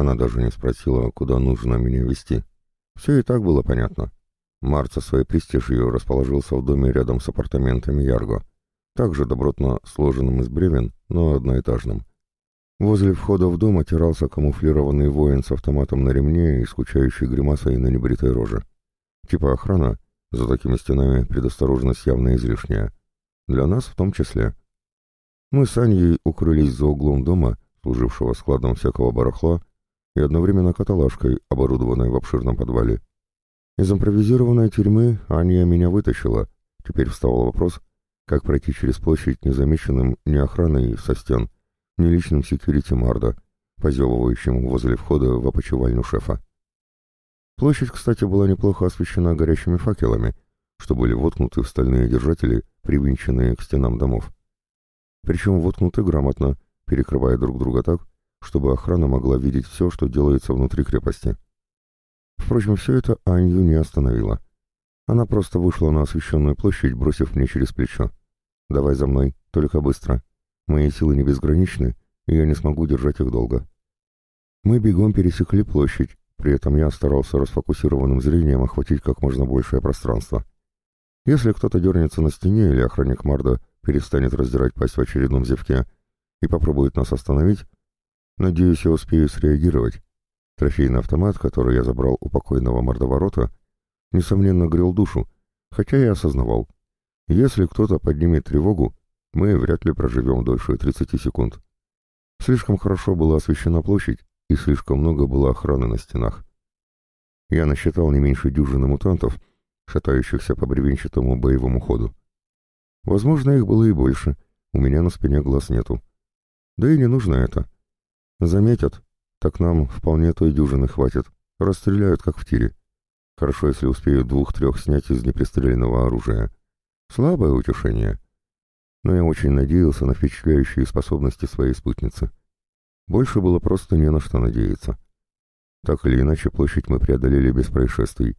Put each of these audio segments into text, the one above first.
Она даже не спросила, куда нужно меня вести. Все и так было понятно. Март со своей престижью расположился в доме рядом с апартаментами Ярго, также добротно сложенным из бревен, но одноэтажным. Возле входа в дом отирался камуфлированный воин с автоматом на ремне и скучающей гримасой на небритой роже. Типа охрана, за такими стенами предосторожность явно излишняя. Для нас в том числе. Мы с Аней укрылись за углом дома, служившего складом всякого барахла, и одновременно каталажкой, оборудованной в обширном подвале. Из импровизированной тюрьмы Аня меня вытащила. Теперь встал вопрос, как пройти через площадь незамеченным ни охраной со стен, ни личным секьюрити Марда, позевывающим возле входа в опочивальню шефа. Площадь, кстати, была неплохо освещена горящими факелами, что были воткнуты в стальные держатели, привинченные к стенам домов. Причем воткнуты грамотно, перекрывая друг друга так, чтобы охрана могла видеть все, что делается внутри крепости. Впрочем, все это Анью не остановило. Она просто вышла на освещенную площадь, бросив мне через плечо. «Давай за мной, только быстро. Мои силы не безграничны, и я не смогу держать их долго». Мы бегом пересекли площадь, при этом я старался расфокусированным зрением охватить как можно большее пространство. Если кто-то дернется на стене или охранник Марда перестанет раздирать пасть в очередном зевке и попробует нас остановить, надеюсь, я успею среагировать. Трофейный автомат, который я забрал у покойного мордоворота, несомненно грел душу, хотя я осознавал, если кто-то поднимет тревогу, мы вряд ли проживем дольше 30 секунд. Слишком хорошо была освещена площадь, и слишком много было охраны на стенах. Я насчитал не меньше дюжины мутантов, шатающихся по бревенчатому боевому ходу. Возможно, их было и больше, у меня на спине глаз нету. Да и не нужно это. Заметят, так нам вполне той дюжины хватит, расстреляют как в тире. Хорошо, если успеют двух-трех снять из непристреленного оружия. Слабое утешение. Но я очень надеялся на впечатляющие способности своей спутницы. Больше было просто не на что надеяться. Так или иначе, площадь мы преодолели без происшествий.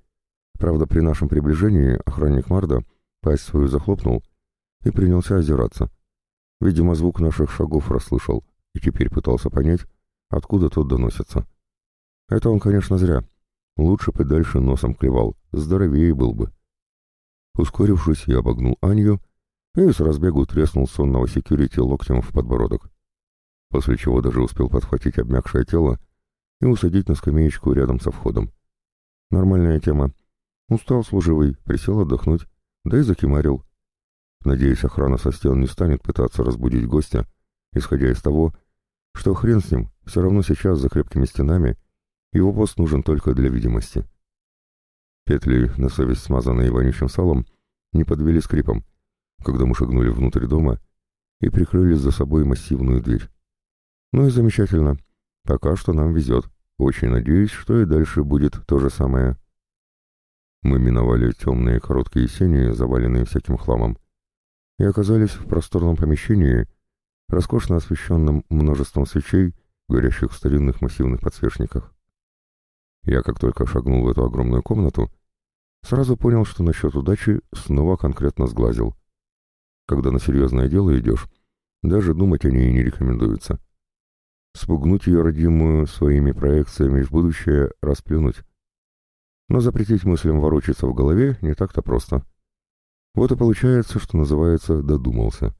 Правда, при нашем приближении охранник Марда пасть свою захлопнул и принялся озираться. Видимо, звук наших шагов расслышал и теперь пытался понять, откуда тот доносится. Это он, конечно, зря. Лучше бы дальше носом клевал, здоровее был бы. Ускорившись, я обогнул Анью и с разбегу треснул сонного секьюрити локтем в подбородок после чего даже успел подхватить обмякшее тело и усадить на скамеечку рядом со входом. Нормальная тема. Устал служивый, присел отдохнуть, да и закимарил. Надеюсь, охрана со стен не станет пытаться разбудить гостя, исходя из того, что хрен с ним, все равно сейчас за крепкими стенами, его пост нужен только для видимости. Петли, на совесть смазанные вонючим салом, не подвели скрипом, когда мы шагнули внутрь дома и прикрыли за собой массивную дверь. Ну и замечательно. Пока что нам везет. Очень надеюсь, что и дальше будет то же самое. Мы миновали темные короткие сени, заваленные всяким хламом, и оказались в просторном помещении, роскошно освещенном множеством свечей, горящих в старинных массивных подсвечниках. Я, как только шагнул в эту огромную комнату, сразу понял, что насчет удачи снова конкретно сглазил. Когда на серьезное дело идешь, даже думать о ней не рекомендуется. Спугнуть ее родимую своими проекциями в будущее, расплюнуть. Но запретить мыслям ворочаться в голове не так-то просто. Вот и получается, что называется «додумался».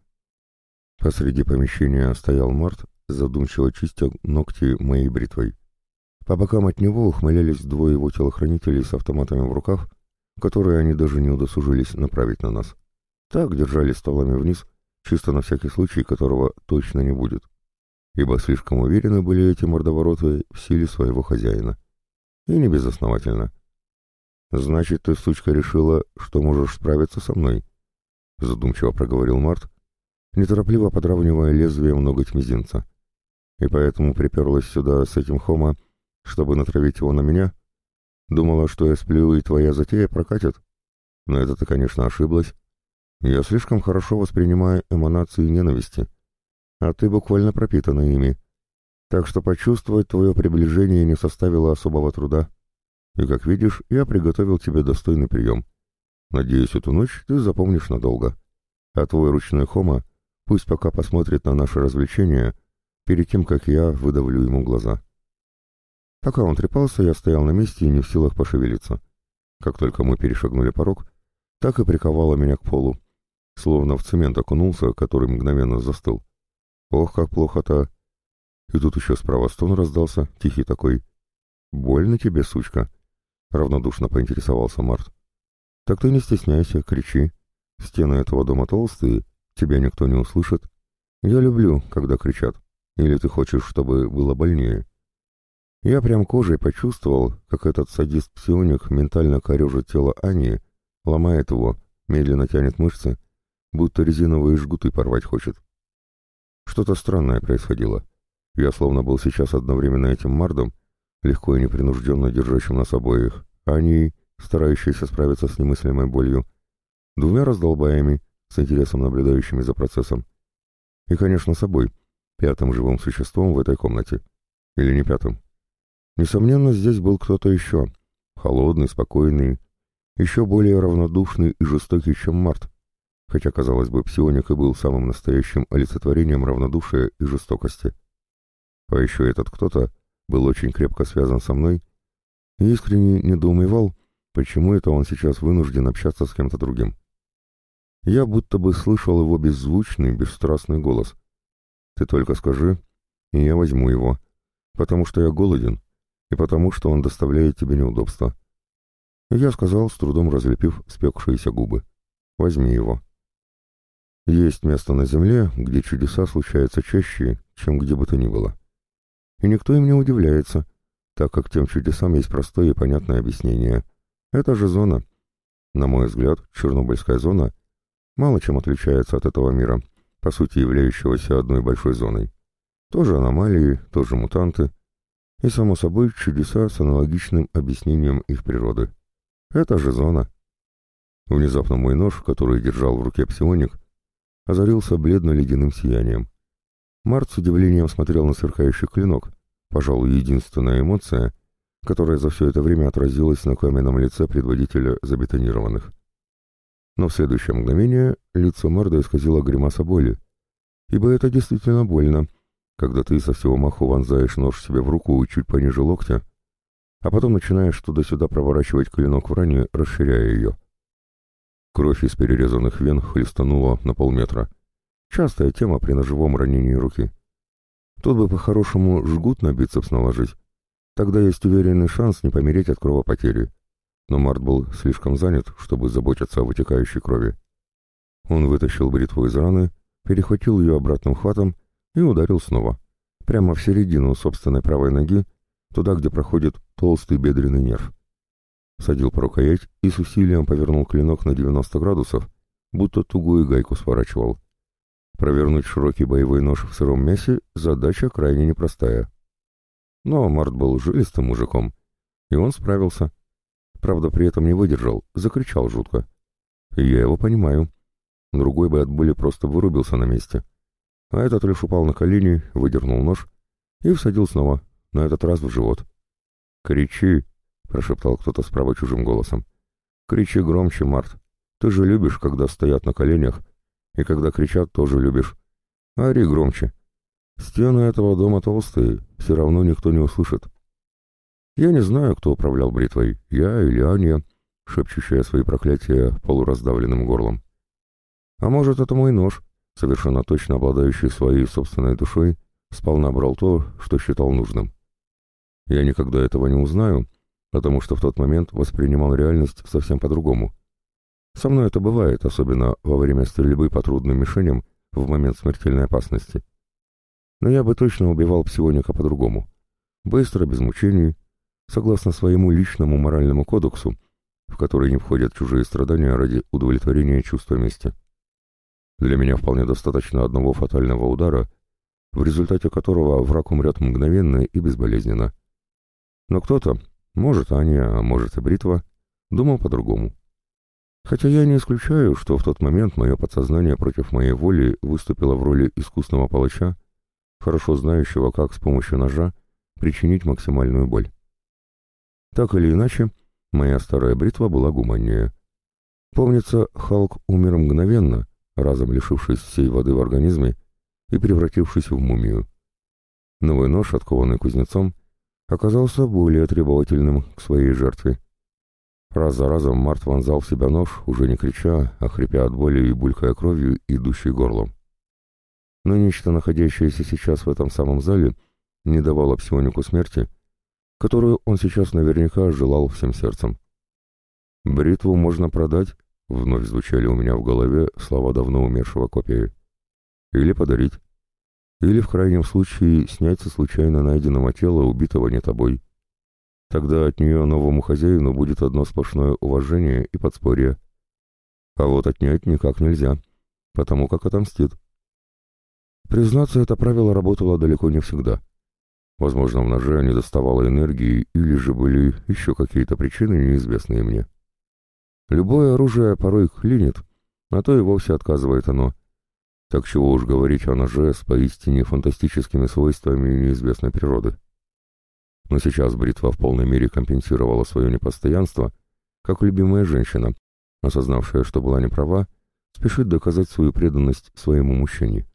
Посреди помещения стоял Март, задумчиво чистя ногти моей бритвой. По бокам от него ухмылялись двое его телохранителей с автоматами в руках, которые они даже не удосужились направить на нас. Так держали стволами вниз, чисто на всякий случай, которого точно не будет ибо слишком уверены были эти мордовороты в силе своего хозяина. И не безосновательно. «Значит, ты, сучка, решила, что можешь справиться со мной?» Задумчиво проговорил Март, неторопливо подравнивая лезвием ноготь мизинца. «И поэтому приперлась сюда с этим хома, чтобы натравить его на меня? Думала, что я сплю, и твоя затея прокатит? Но это ты, конечно, ошиблась. Я слишком хорошо воспринимаю эманации ненависти» а ты буквально пропитана ими. Так что почувствовать твое приближение не составило особого труда. И, как видишь, я приготовил тебе достойный прием. Надеюсь, эту ночь ты запомнишь надолго. А твой ручной хома пусть пока посмотрит на наши развлечения перед тем, как я выдавлю ему глаза». Пока он трепался, я стоял на месте и не в силах пошевелиться. Как только мы перешагнули порог, так и приковало меня к полу, словно в цемент окунулся, который мгновенно застыл. Ох, как плохо-то! И тут еще справа стон раздался, тихий такой. «Больно тебе, сучка?» — равнодушно поинтересовался Март. «Так ты не стесняйся, кричи. Стены этого дома толстые, тебя никто не услышит. Я люблю, когда кричат. Или ты хочешь, чтобы было больнее?» Я прям кожей почувствовал, как этот садист-псионик ментально корежит тело Ани, ломает его, медленно тянет мышцы, будто резиновые жгуты порвать хочет. Что-то странное происходило. Я словно был сейчас одновременно этим мардом, легко и непринужденно держащим нас обоих, Ани, старающийся справиться с немыслимой болью, двумя раздолбаями, с интересом наблюдающими за процессом. И, конечно, собой, пятым живым существом в этой комнате. Или не пятым. Несомненно, здесь был кто-то еще. Холодный, спокойный, еще более равнодушный и жестокий, чем Март. Хотя, казалось бы, псионик и был самым настоящим олицетворением равнодушия и жестокости. А еще этот кто-то был очень крепко связан со мной и искренне недоумевал, почему это он сейчас вынужден общаться с кем-то другим. Я будто бы слышал его беззвучный, бесстрастный голос. «Ты только скажи, и я возьму его, потому что я голоден, и потому что он доставляет тебе неудобства. Я сказал, с трудом разлепив спекшиеся губы. Возьми его. Есть место на земле, где чудеса случаются чаще, чем где бы то ни было. И никто им не удивляется, так как тем чудесам есть простое и понятное объяснение. Это же зона. На мой взгляд, Чернобыльская зона мало чем отличается от этого мира, по сути являющегося одной большой зоной. Тоже аномалии, тоже мутанты, и, само собой, чудеса с аналогичным объяснением их природы. Это же зона. Внезапно мой нож, который держал в руке псионик, озарился бледно-ледяным сиянием. Март с удивлением смотрел на сверкающий клинок, пожалуй, единственная эмоция, которая за все это время отразилась на каменном лице предводителя забетонированных. Но в следующее мгновение лицо Марда исказило гримаса боли, ибо это действительно больно — когда ты со всего маху вонзаешь нож себе в руку чуть пониже локтя, а потом начинаешь туда-сюда проворачивать клинок в ране, расширяя ее. Кровь из перерезанных вен хлестанула на полметра. Частая тема при ножевом ранении руки. Тут бы по-хорошему жгут на бицепс наложить. Тогда есть уверенный шанс не помереть от кровопотери. Но Март был слишком занят, чтобы заботиться о вытекающей крови. Он вытащил бритву из раны, перехватил ее обратным хватом и ударил снова. Прямо в середину собственной правой ноги, туда, где проходит толстый бедренный нерв. Садил по рукоять и с усилием повернул клинок на 90 градусов, будто тугую гайку сворачивал. Провернуть широкий боевой нож в сыром мясе — задача крайне непростая. Но Март был жилистым мужиком, и он справился. Правда, при этом не выдержал, закричал жутко. Я его понимаю. Другой бы от боли просто вырубился на месте. А этот лишь упал на колени, выдернул нож и всадил снова, на этот раз в живот. «Кричи!» — прошептал кто-то справа чужим голосом. «Кричи громче, Март. Ты же любишь, когда стоят на коленях, и когда кричат, тоже любишь. Ори громче. Стены этого дома толстые, все равно никто не услышит». Я не знаю, кто управлял бритвой, я или Аня, шепчущая свои проклятия полураздавленным горлом. А может, это мой нож, совершенно точно обладающий своей собственной душой, сполна брал то, что считал нужным. Я никогда этого не узнаю, потому что в тот момент воспринимал реальность совсем по-другому. Со мной это бывает, особенно во время стрельбы по трудным мишеням в момент смертельной опасности. Но я бы точно убивал псионика по-другому. Быстро, без мучений, согласно своему личному моральному кодексу, в который не входят чужие страдания ради удовлетворения чувства мести. Для меня вполне достаточно одного фатального удара, в результате которого враг умрет мгновенно и безболезненно. Но кто-то, может Аня, а может и Бритва, думал по-другому. Хотя я не исключаю, что в тот момент мое подсознание против моей воли выступило в роли искусного палача, хорошо знающего, как с помощью ножа причинить максимальную боль. Так или иначе, моя старая бритва была гуманнее. Помнится, Халк умер мгновенно, разом лишившись всей воды в организме и превратившись в мумию. Новый нож, откованный кузнецом, оказался более требовательным к своей жертве. Раз за разом Март вонзал в себя нож, уже не крича, а хрипя от боли и булькая кровью, идущей горлом. Но нечто, находящееся сейчас в этом самом зале, не давало псионику смерти, которую он сейчас наверняка желал всем сердцем. «Бритву можно продать», — вновь звучали у меня в голове слова давно умершего копии. «Или подарить. Или, в крайнем случае, снять со случайно найденного тела, убитого не тобой. Тогда от нее новому хозяину будет одно сплошное уважение и подспорье. А вот отнять никак нельзя, потому как отомстит. Признаться, это правило работало далеко не всегда. Возможно, в ноже не доставало энергии, или же были еще какие-то причины, неизвестные мне. Любое оружие порой клинит, а то и вовсе отказывает оно. Так чего уж говорить о ноже с поистине фантастическими свойствами неизвестной природы но сейчас бритва в полной мере компенсировала свое непостоянство, как любимая женщина, осознавшая, что была неправа, спешит доказать свою преданность своему мужчине.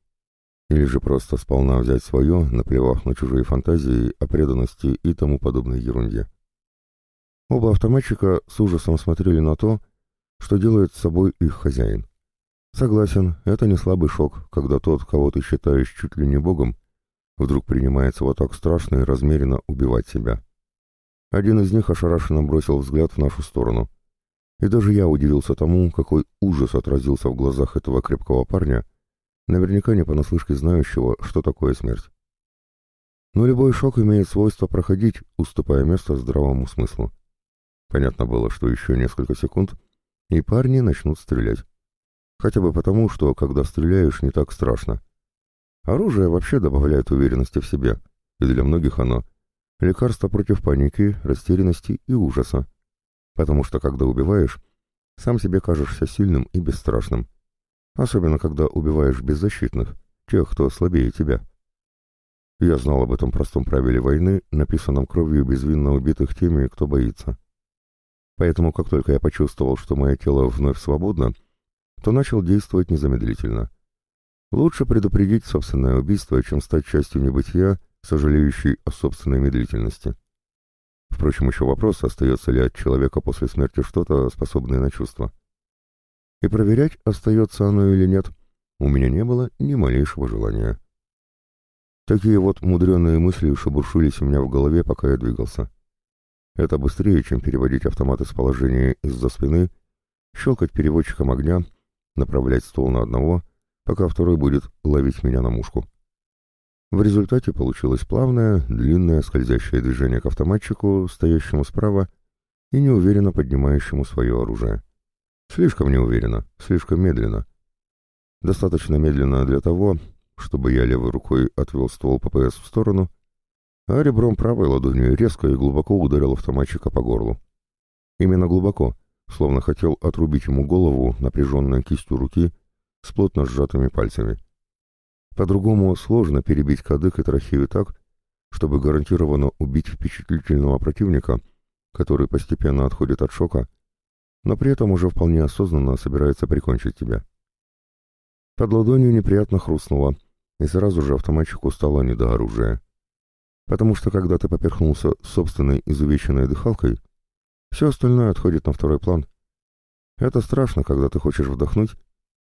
Или же просто сполна взять свое, наплевав на чужие фантазии о преданности и тому подобной ерунде. Оба автоматчика с ужасом смотрели на то, что делает с собой их хозяин. Согласен, это не слабый шок, когда тот, кого ты считаешь чуть ли не богом, вдруг принимается вот так страшно и размеренно убивать себя. Один из них ошарашенно бросил взгляд в нашу сторону. И даже я удивился тому, какой ужас отразился в глазах этого крепкого парня, наверняка не понаслышке знающего, что такое смерть. Но любой шок имеет свойство проходить, уступая место здравому смыслу. Понятно было, что еще несколько секунд, и парни начнут стрелять. Хотя бы потому, что, когда стреляешь, не так страшно. Оружие вообще добавляет уверенности в себе, и для многих оно – лекарство против паники, растерянности и ужаса. Потому что, когда убиваешь, сам себе кажешься сильным и бесстрашным. Особенно, когда убиваешь беззащитных, тех, кто слабее тебя. Я знал об этом простом правиле войны, написанном кровью безвинно убитых теми, кто боится. Поэтому, как только я почувствовал, что мое тело вновь свободно, то начал действовать незамедлительно. Лучше предупредить собственное убийство, чем стать частью небытия, сожалеющей о собственной медлительности. Впрочем, еще вопрос, остается ли от человека после смерти что-то, способное на чувство. И проверять, остается оно или нет, у меня не было ни малейшего желания. Такие вот мудреные мысли шебуршились у меня в голове, пока я двигался. Это быстрее, чем переводить автомат из положения из-за спины, щелкать переводчиком огня, направлять ствол на одного — пока второй будет ловить меня на мушку. В результате получилось плавное, длинное, скользящее движение к автоматчику, стоящему справа и неуверенно поднимающему свое оружие. Слишком неуверенно, слишком медленно. Достаточно медленно для того, чтобы я левой рукой отвел ствол ППС в сторону, а ребром правой ладонью резко и глубоко ударил автоматчика по горлу. Именно глубоко, словно хотел отрубить ему голову напряженной кистью руки с плотно сжатыми пальцами. По-другому сложно перебить кадык и трахею так, чтобы гарантированно убить впечатлительного противника, который постепенно отходит от шока, но при этом уже вполне осознанно собирается прикончить тебя. Под ладонью неприятно хрустнуло, и сразу же автоматчику стало не до оружия. Потому что когда ты поперхнулся собственной изувеченной дыхалкой, все остальное отходит на второй план. Это страшно, когда ты хочешь вдохнуть,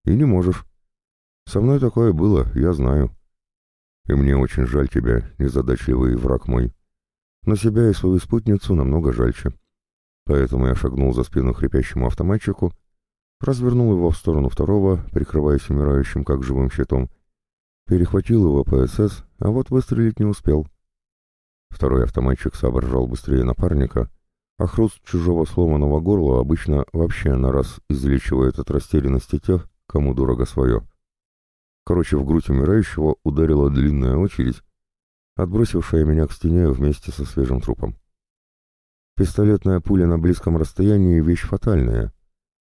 и не можешь. Со мной такое было, я знаю. И мне очень жаль тебя, незадачливый враг мой. Но себя и свою спутницу намного жальче. Поэтому я шагнул за спину хрипящему автоматчику, развернул его в сторону второго, прикрываясь умирающим как живым щитом, перехватил его ПСС, а вот выстрелить не успел. Второй автоматчик соображал быстрее напарника, а хруст чужого сломанного горла обычно вообще на раз излечивает от растерянности тех, кому дорого свое. Короче, в грудь умирающего ударила длинная очередь, отбросившая меня к стене вместе со свежим трупом. Пистолетная пуля на близком расстоянии — вещь фатальная.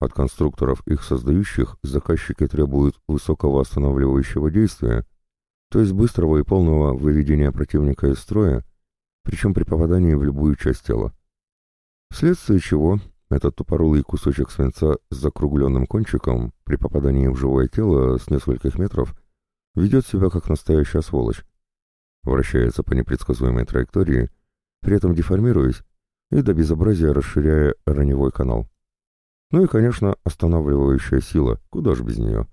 От конструкторов, их создающих, заказчики требуют высокого останавливающего действия, то есть быстрого и полного выведения противника из строя, причем при попадании в любую часть тела. Вследствие чего этот тупорылый кусочек свинца с закругленным кончиком при попадании в живое тело с нескольких метров ведет себя как настоящая сволочь. Вращается по непредсказуемой траектории, при этом деформируясь и до безобразия расширяя раневой канал. Ну и, конечно, останавливающая сила, куда ж без нее.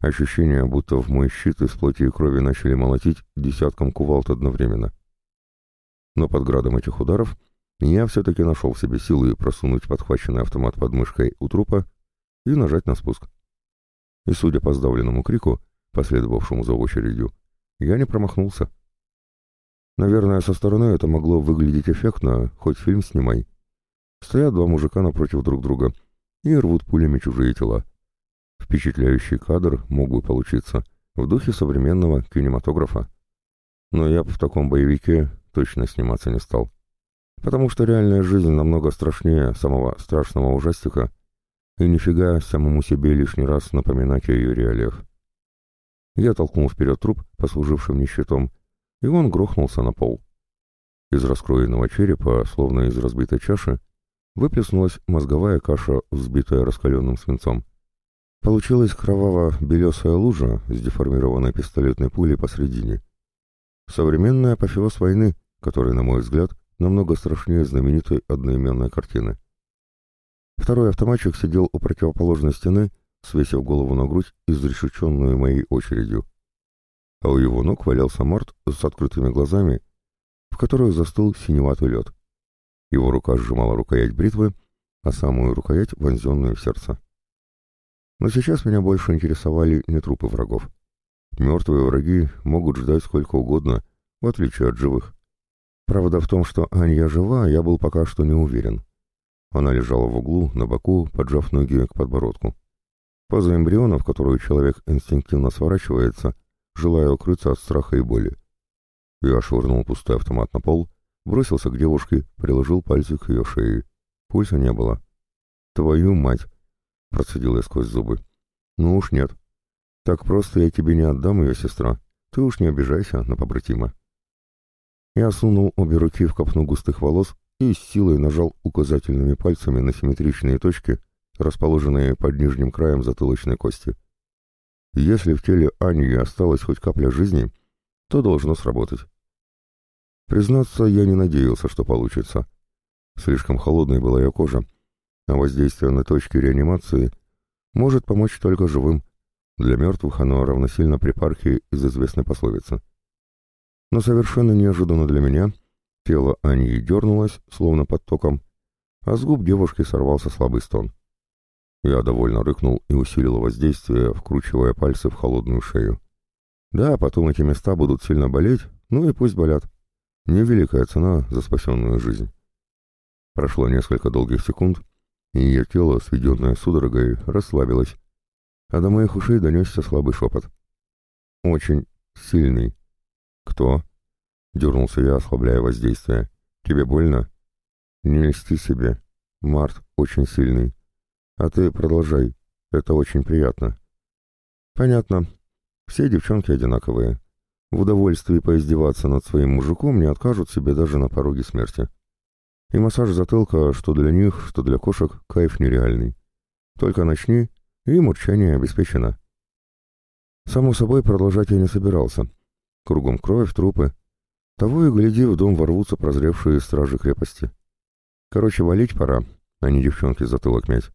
Ощущение, будто в мой щит из плоти и крови начали молотить десятком кувалд одновременно. Но под градом этих ударов я все-таки нашел в себе силы просунуть подхваченный автомат под мышкой у трупа и нажать на спуск. И, судя по сдавленному крику, последовавшему за очередью, я не промахнулся. Наверное, со стороны это могло выглядеть эффектно, хоть фильм снимай. Стоят два мужика напротив друг друга и рвут пулями чужие тела. Впечатляющий кадр мог бы получиться в духе современного кинематографа. Но я бы в таком боевике точно сниматься не стал. Потому что реальная жизнь намного страшнее самого страшного ужастика, и нифига самому себе лишний раз напоминать о ее реалиях. Я толкнул вперед труп, послуживший мне щитом, и он грохнулся на пол. Из раскроенного черепа, словно из разбитой чаши, выплеснулась мозговая каша, взбитая раскаленным свинцом. Получилась кроваво-белесая лужа с деформированной пистолетной пулей посредине. Современный апофеоз войны, который, на мой взгляд, намного страшнее знаменитой одноименной картины. Второй автоматчик сидел у противоположной стены, свесив голову на грудь, изрешеченную моей очередью. А у его ног валялся Март с открытыми глазами, в которых застыл синеватый лед. Его рука сжимала рукоять бритвы, а самую рукоять вонзенную в сердце. Но сейчас меня больше интересовали не трупы врагов. Мертвые враги могут ждать сколько угодно, в отличие от живых. Правда в том, что Анья жива, я был пока что не уверен. Она лежала в углу, на боку, поджав ноги к подбородку. Поза эмбриона, в которую человек инстинктивно сворачивается, желая укрыться от страха и боли. Я швырнул пустой автомат на пол, бросился к девушке, приложил пальцы к ее шее. Пульса не было. «Твою мать!» — процедил я сквозь зубы. «Ну уж нет. Так просто я тебе не отдам ее, сестра. Ты уж не обижайся на побратима». Я сунул обе руки в копну густых волос и с силой нажал указательными пальцами на симметричные точки, расположенные под нижним краем затылочной кости. Если в теле Ани осталась хоть капля жизни, то должно сработать. Признаться, я не надеялся, что получится. Слишком холодной была ее кожа, а воздействие на точки реанимации может помочь только живым. Для мертвых оно равносильно припарке из известной пословицы. Но совершенно неожиданно для меня тело Аньи дернулось, словно под током, а с губ девушки сорвался слабый стон. Я довольно рыкнул и усилил воздействие, вкручивая пальцы в холодную шею. Да, потом эти места будут сильно болеть, ну и пусть болят. Невеликая цена за спасенную жизнь. Прошло несколько долгих секунд, и ее тело, сведенное судорогой, расслабилось, а до моих ушей донесся слабый шепот. «Очень сильный», «Кто?» — дернулся я, ослабляя воздействие. «Тебе больно?» «Не льсти себе. Март очень сильный. А ты продолжай. Это очень приятно». «Понятно. Все девчонки одинаковые. В удовольствии поиздеваться над своим мужиком не откажут себе даже на пороге смерти. И массаж затылка, что для них, что для кошек, кайф нереальный. Только начни, и мурчание обеспечено». Само собой, продолжать я не собирался. Кругом кровь, трупы. Того и гляди, в дом ворвутся прозревшие стражи крепости. Короче, валить пора, а не девчонки затылок мять.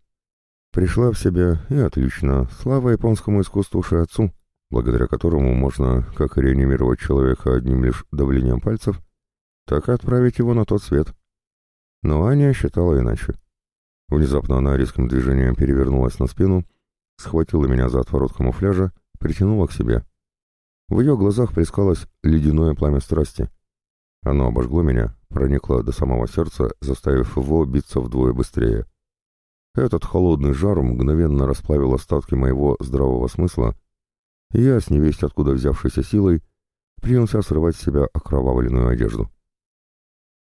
Пришла в себя, и отлично. Слава японскому искусству шиатсу, благодаря которому можно как реанимировать человека одним лишь давлением пальцев, так и отправить его на тот свет. Но Аня считала иначе. Внезапно она резким движением перевернулась на спину, схватила меня за отворот камуфляжа, притянула к себе. В ее глазах плескалось ледяное пламя страсти. Оно обожгло меня, проникло до самого сердца, заставив его биться вдвое быстрее. Этот холодный жар мгновенно расплавил остатки моего здравого смысла, и я, с невесть откуда взявшейся силой, принялся срывать с себя окровавленную одежду.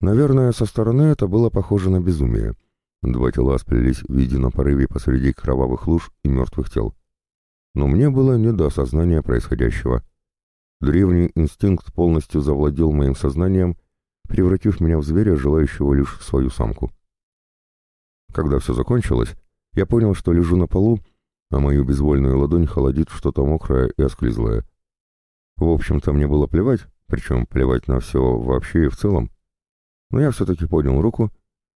Наверное, со стороны это было похоже на безумие. Два тела сплелись в едином порыве посреди кровавых луж и мертвых тел. Но мне было не до осознания происходящего — Древний инстинкт полностью завладел моим сознанием, превратив меня в зверя, желающего лишь свою самку. Когда все закончилось, я понял, что лежу на полу, а мою безвольную ладонь холодит что-то мокрое и осклизлое. В общем-то, мне было плевать, причем плевать на все вообще и в целом. но я все-таки поднял руку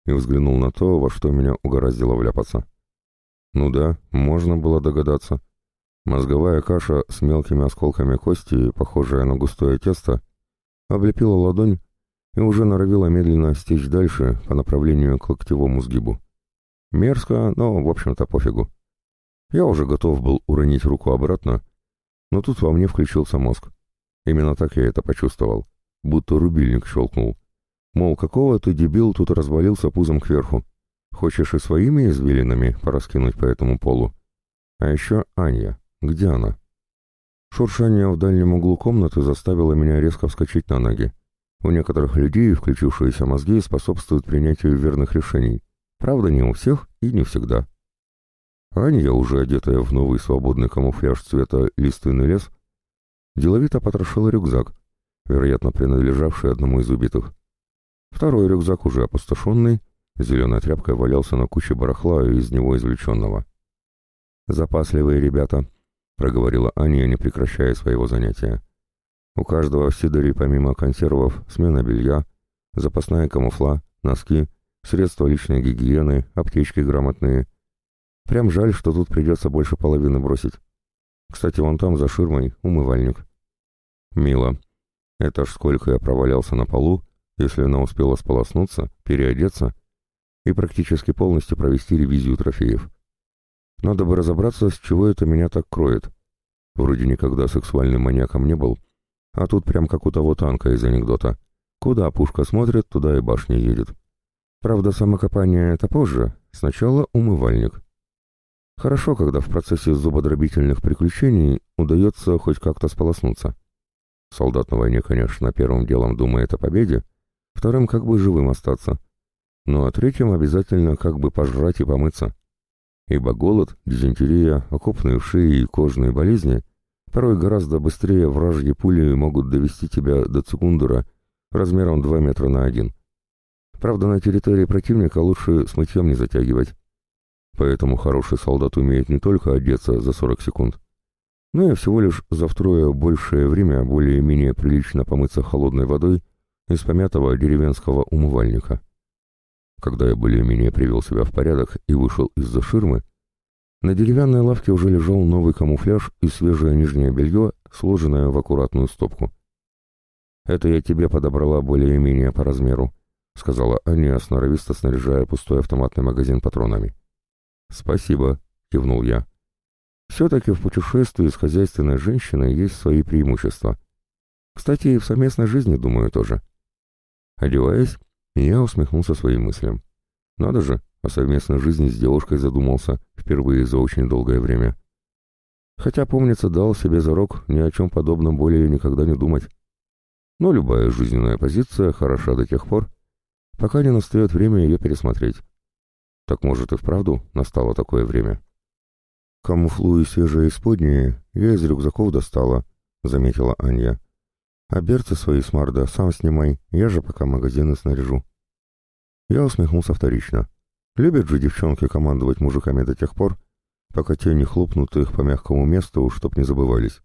и взглянул на то, во что меня угораздило вляпаться. Ну да, можно было догадаться. Мозговая каша с мелкими осколками кости, похожая на густое тесто, облепила ладонь и уже норовила медленно стечь дальше по направлению к локтевому сгибу. Мерзко, но, в общем-то, пофигу. Я уже готов был уронить руку обратно, но тут во мне включился мозг. Именно так я это почувствовал, будто рубильник щелкнул. Мол, какого ты, дебил, тут развалился пузом кверху. Хочешь и своими извилинами пораскинуть по этому полу? А еще Аня. Где она? Шуршание в дальнем углу комнаты заставило меня резко вскочить на ноги. У некоторых людей включившиеся мозги способствуют принятию верных решений. Правда, не у всех и не всегда. Аня, уже одетая в новый свободный камуфляж цвета лиственный лес, деловито потрошила рюкзак, вероятно, принадлежавший одному из убитых. Второй рюкзак, уже опустошенный, зеленой тряпкой валялся на куче барахла из него извлеченного. «Запасливые ребята», — проговорила Аня, не прекращая своего занятия. «У каждого в Сидоре помимо консервов смена белья, запасная камуфла, носки, средства личной гигиены, аптечки грамотные. Прям жаль, что тут придется больше половины бросить. Кстати, вон там, за ширмой, умывальник». «Мило. Это ж сколько я провалялся на полу, если она успела сполоснуться, переодеться и практически полностью провести ревизию трофеев». Надо бы разобраться, с чего это меня так кроет. Вроде никогда сексуальным маньяком не был, а тут прям как у того танка из анекдота. Куда пушка смотрит, туда и башня едет. Правда, самокопание — это позже, сначала умывальник. Хорошо, когда в процессе зубодробительных приключений удается хоть как-то сполоснуться. Солдат на войне, конечно, первым делом думает о победе, вторым как бы живым остаться. Ну а третьим обязательно как бы пожрать и помыться ибо голод, дизентерия, окопные вши и кожные болезни порой гораздо быстрее вражьи пули могут довести тебя до цугундера размером 2 метра на 1. Правда, на территории противника лучше с мытьем не затягивать. Поэтому хороший солдат умеет не только одеться за 40 секунд, но и всего лишь за втрое большее время более-менее прилично помыться холодной водой из помятого деревенского умывальника. Когда я более-менее привел себя в порядок и вышел из-за ширмы, на деревянной лавке уже лежал новый камуфляж и свежее нижнее белье, сложенное в аккуратную стопку. «Это я тебе подобрала более-менее по размеру», — сказала Аня, сноровисто снаряжая пустой автоматный магазин патронами. «Спасибо», — кивнул я. «Все-таки в путешествии с хозяйственной женщиной есть свои преимущества. Кстати, и в совместной жизни, думаю, тоже». Одеваясь, я усмехнулся своим мыслям. Надо же, о совместной жизни с девушкой задумался впервые за очень долгое время. Хотя, помнится, дал себе зарок ни о чем подобном более никогда не думать. Но любая жизненная позиция хороша до тех пор, пока не настает время ее пересмотреть. Так может и вправду настало такое время. «Камуфлу и свежее исподнее я из рюкзаков достала», — заметила Аня. А берцы свои с Марда сам снимай, я же пока магазины снаряжу. Я усмехнулся вторично. Любят же девчонки командовать мужиками до тех пор, пока те не хлопнут их по мягкому месту, чтоб не забывались.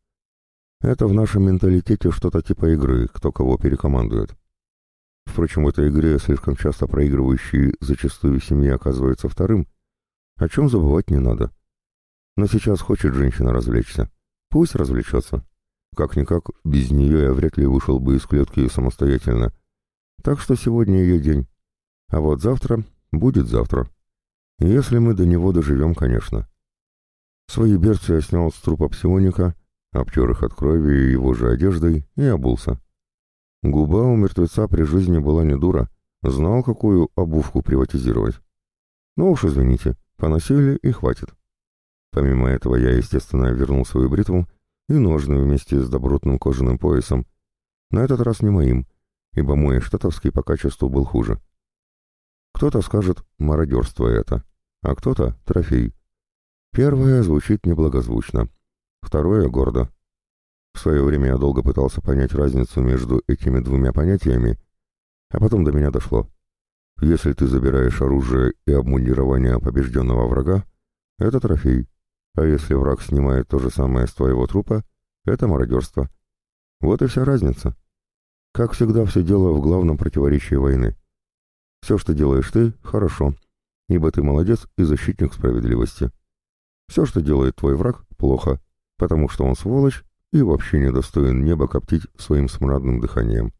Это в нашем менталитете что-то типа игры, кто кого перекомандует. Впрочем, в этой игре слишком часто проигрывающий зачастую в семье оказывается вторым, о чем забывать не надо. Но сейчас хочет женщина развлечься. Пусть развлечется. Как-никак, без нее я вряд ли вышел бы из клетки самостоятельно. Так что сегодня ее день. А вот завтра будет завтра. Если мы до него доживем, конечно. Свои берцы я снял с трупа псионика, обтер их от крови и его же одеждой и обулся. Губа у мертвеца при жизни была не дура, знал, какую обувку приватизировать. Ну уж извините, поносили и хватит. Помимо этого я, естественно, вернул свою бритву и ножны вместе с добротным кожаным поясом. На этот раз не моим, ибо мой штатовский по качеству был хуже. Кто-то скажет «мародерство это», а кто-то «трофей». Первое звучит неблагозвучно, второе — гордо. В свое время я долго пытался понять разницу между этими двумя понятиями, а потом до меня дошло. Если ты забираешь оружие и обмундирование побежденного врага, это трофей, а если враг снимает то же самое с твоего трупа, это мародерство. Вот и вся разница. Как всегда, все дело в главном противоречии войны. Все, что делаешь ты, хорошо, ибо ты молодец и защитник справедливости. Все, что делает твой враг, плохо, потому что он сволочь и вообще недостоин неба коптить своим смрадным дыханием.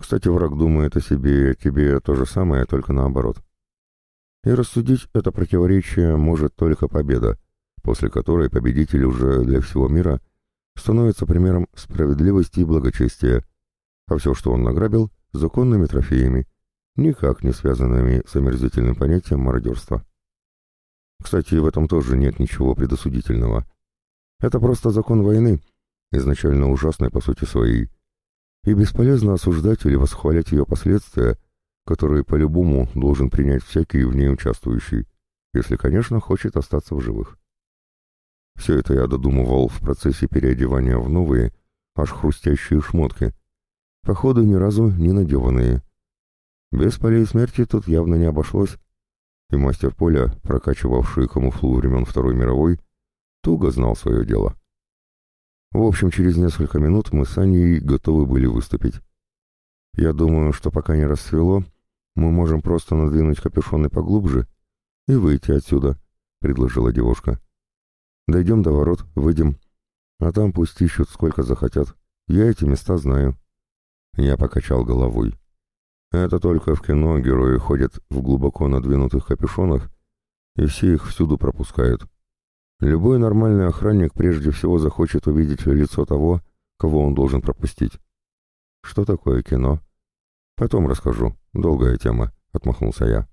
Кстати, враг думает о себе и о тебе то же самое, только наоборот. И рассудить это противоречие может только победа, после которой победитель уже для всего мира становится примером справедливости и благочестия, а все, что он награбил, законными трофеями, никак не связанными с омерзительным понятием мародерства. Кстати, в этом тоже нет ничего предосудительного. Это просто закон войны, изначально ужасной по сути своей, и бесполезно осуждать или восхвалять ее последствия, которые по-любому должен принять всякий в ней участвующий, если, конечно, хочет остаться в живых. Все это я додумывал в процессе переодевания в новые, аж хрустящие шмотки, походу ни разу не надеванные. Без полей смерти тут явно не обошлось, и мастер поля, прокачивавший камуфлу времен Второй мировой, туго знал свое дело. В общем, через несколько минут мы с Аней готовы были выступить. Я думаю, что пока не рассвело, мы можем просто надвинуть капюшоны поглубже и выйти отсюда, — предложила девушка. Дойдем до ворот, выйдем, а там пусть ищут сколько захотят. Я эти места знаю. Я покачал головой. Это только в кино герои ходят в глубоко надвинутых капюшонах, и все их всюду пропускают. Любой нормальный охранник прежде всего захочет увидеть лицо того, кого он должен пропустить. Что такое кино? Потом расскажу. Долгая тема, отмахнулся я.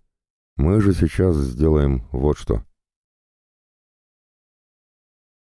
Мы же сейчас сделаем вот что.